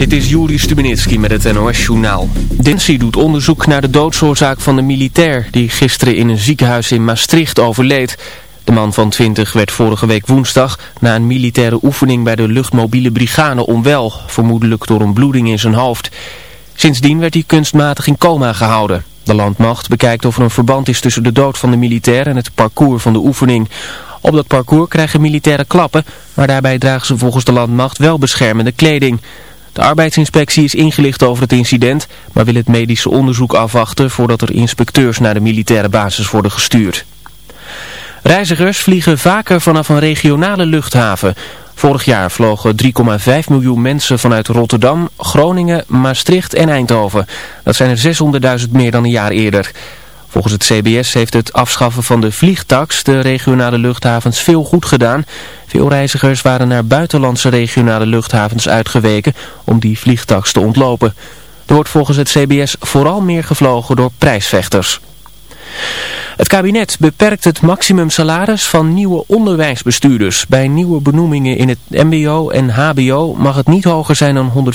Dit is Juri Stubenitski met het NOS-journaal. Densi doet onderzoek naar de doodsoorzaak van de militair... die gisteren in een ziekenhuis in Maastricht overleed. De man van 20 werd vorige week woensdag... na een militaire oefening bij de luchtmobiele brigade onwel... vermoedelijk door een bloeding in zijn hoofd. Sindsdien werd hij kunstmatig in coma gehouden. De landmacht bekijkt of er een verband is tussen de dood van de militair... en het parcours van de oefening... Op dat parcours krijgen militairen klappen, maar daarbij dragen ze volgens de landmacht wel beschermende kleding. De arbeidsinspectie is ingelicht over het incident, maar wil het medische onderzoek afwachten voordat er inspecteurs naar de militaire basis worden gestuurd. Reizigers vliegen vaker vanaf een regionale luchthaven. Vorig jaar vlogen 3,5 miljoen mensen vanuit Rotterdam, Groningen, Maastricht en Eindhoven. Dat zijn er 600.000 meer dan een jaar eerder. Volgens het CBS heeft het afschaffen van de vliegtax de regionale luchthavens veel goed gedaan. Veel reizigers waren naar buitenlandse regionale luchthavens uitgeweken om die vliegtax te ontlopen. Er wordt volgens het CBS vooral meer gevlogen door prijsvechters. Het kabinet beperkt het maximumsalaris van nieuwe onderwijsbestuurders. Bij nieuwe benoemingen in het mbo en hbo mag het niet hoger zijn dan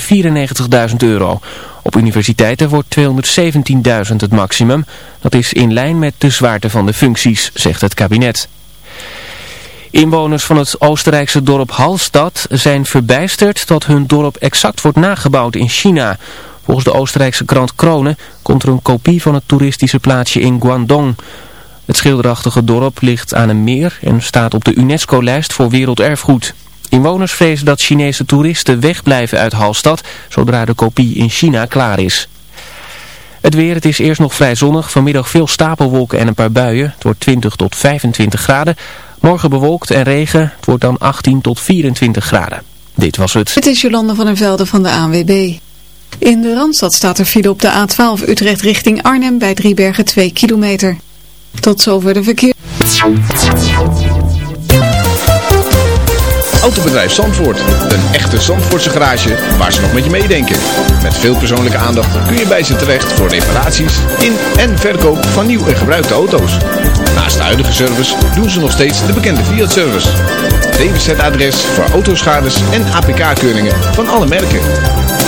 194.000 euro. Op universiteiten wordt 217.000 het maximum. Dat is in lijn met de zwaarte van de functies, zegt het kabinet. Inwoners van het Oostenrijkse dorp Hallstatt zijn verbijsterd dat hun dorp exact wordt nagebouwd in China. Volgens de Oostenrijkse krant Krone komt er een kopie van het toeristische plaatsje in Guangdong. Het schilderachtige dorp ligt aan een meer en staat op de UNESCO-lijst voor werelderfgoed. Inwoners vrezen dat Chinese toeristen wegblijven uit Halstad zodra de kopie in China klaar is. Het weer, het is eerst nog vrij zonnig, vanmiddag veel stapelwolken en een paar buien. Het wordt 20 tot 25 graden. Morgen bewolkt en regen, het wordt dan 18 tot 24 graden. Dit was het. Het is Jolande van der Velde van de ANWB. In de Randstad staat er file op de A12 Utrecht richting Arnhem bij Driebergen 2 kilometer. Tot zover de verkeer. Autobedrijf Zandvoort. Een echte Zandvoortse garage waar ze nog met je meedenken. Met veel persoonlijke aandacht kun je bij ze terecht voor reparaties in en verkoop van nieuw en gebruikte auto's. Naast de huidige service doen ze nog steeds de bekende Fiat-service. DWZ-adres voor autoschades en APK-keuringen van alle merken.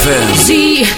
A place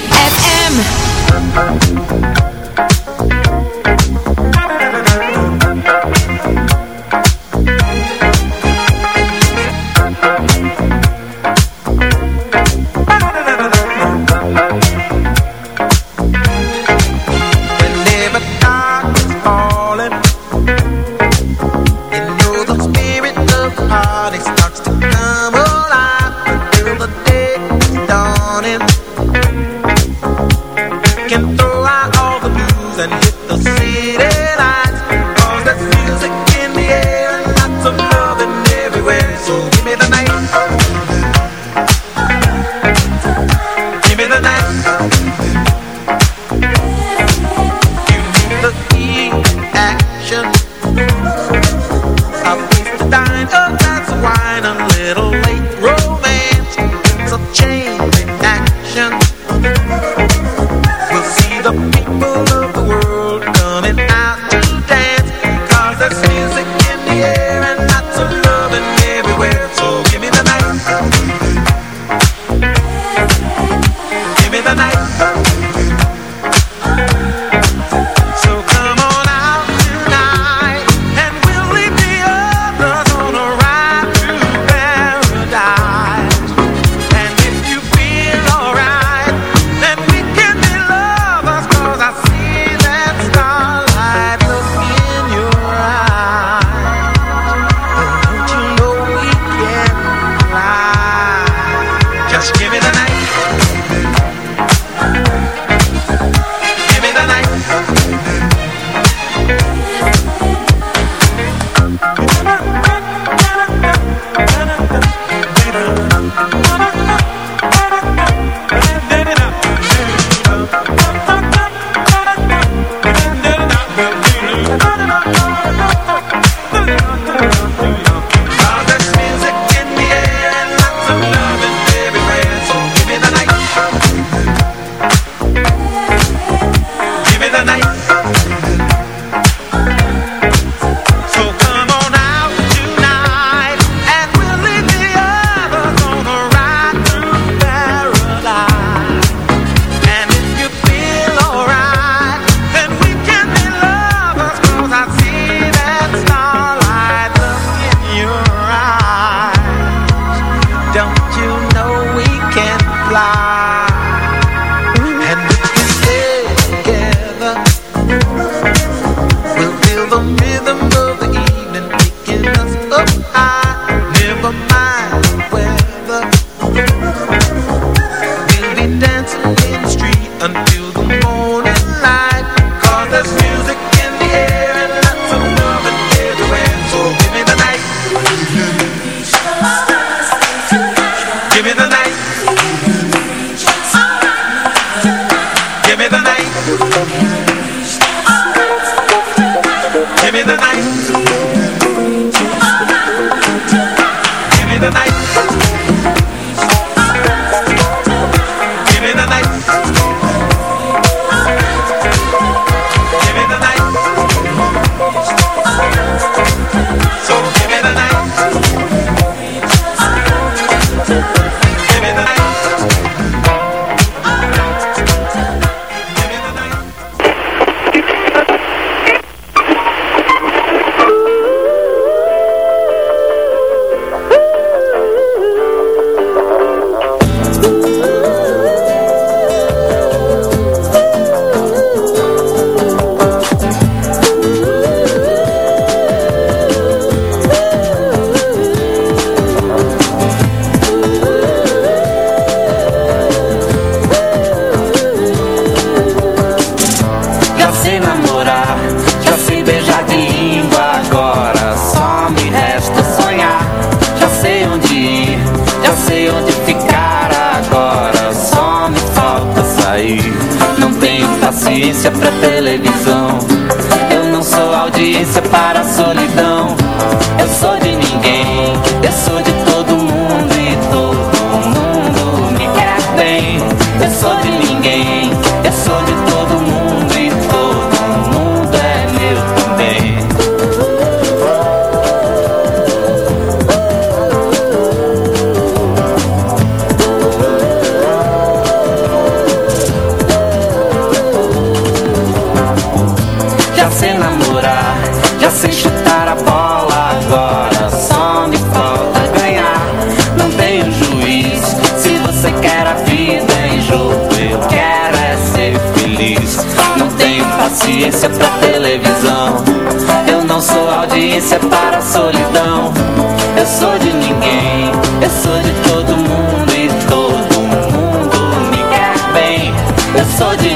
sou de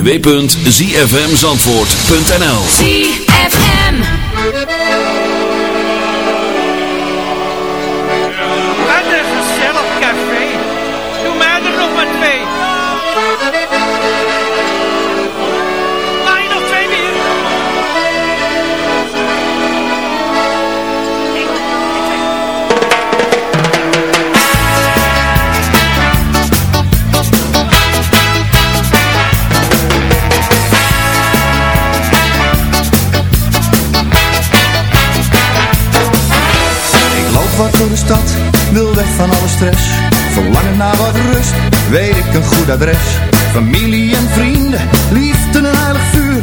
www.zfmzandvoort.nl door de stad, wil weg van alle stress. Verlangen naar wat rust, weet ik een goed adres. Familie en vrienden, liefde en heilig vuur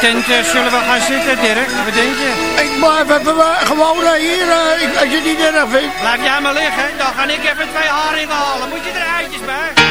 tent eh, zullen we gaan zitten, Dirk? Wat denk je? Ik maar we, gewoon eh, hier, eh, als je het niet erg vindt. Laat jij maar liggen, dan ga ik even twee haringen halen. Moet je er eitjes bij?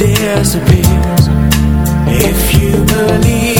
disappears. If you believe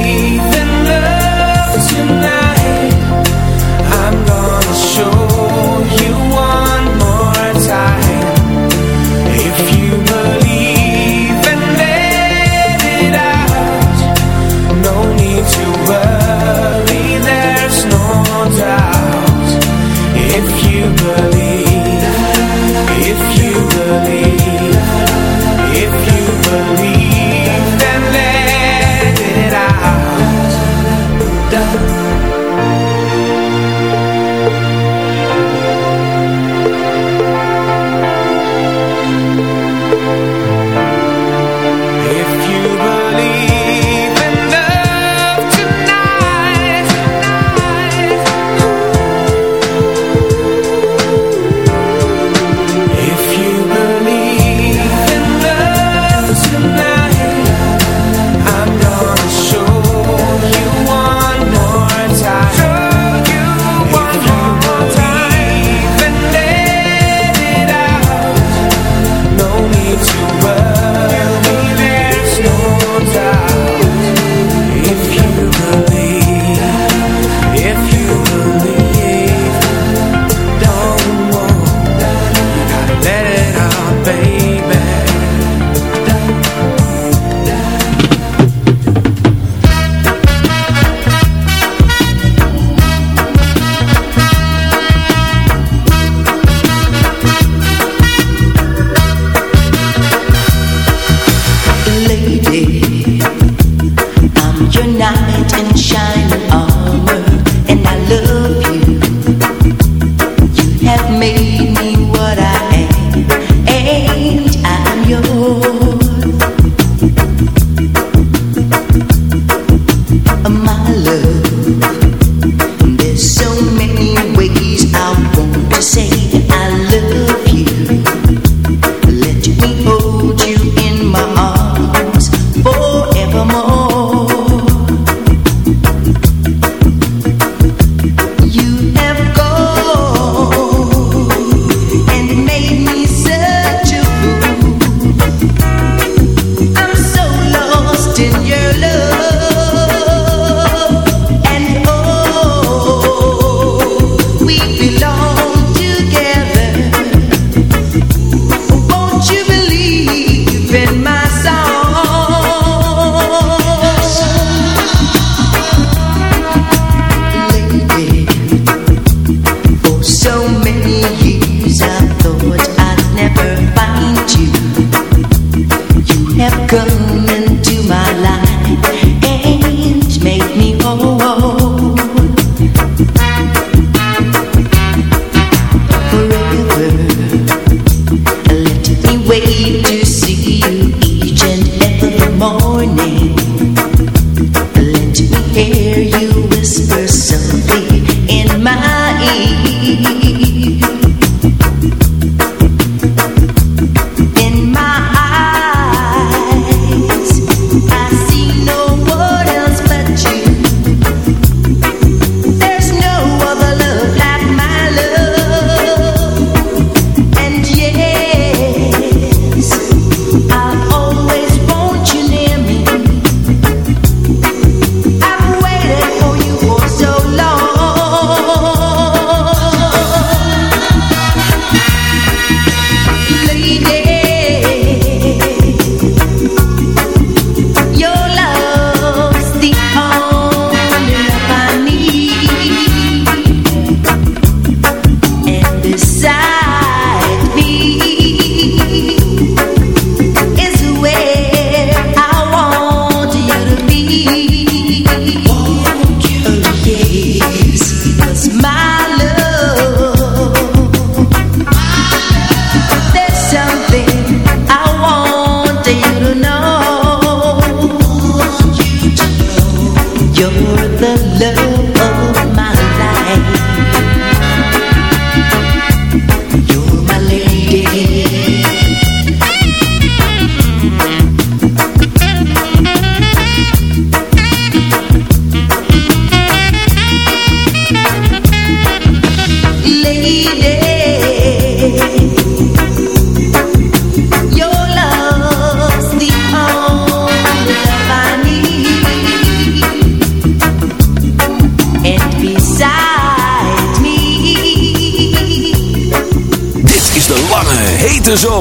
love.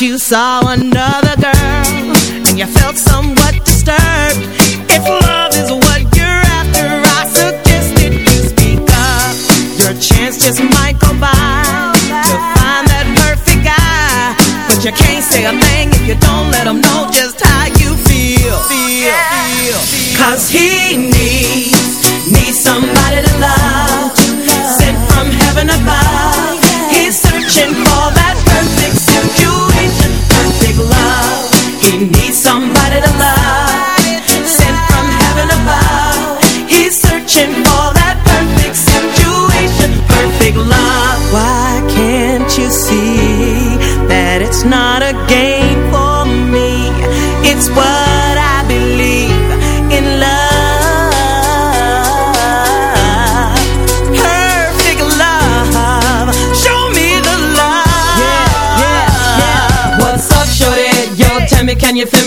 you saw another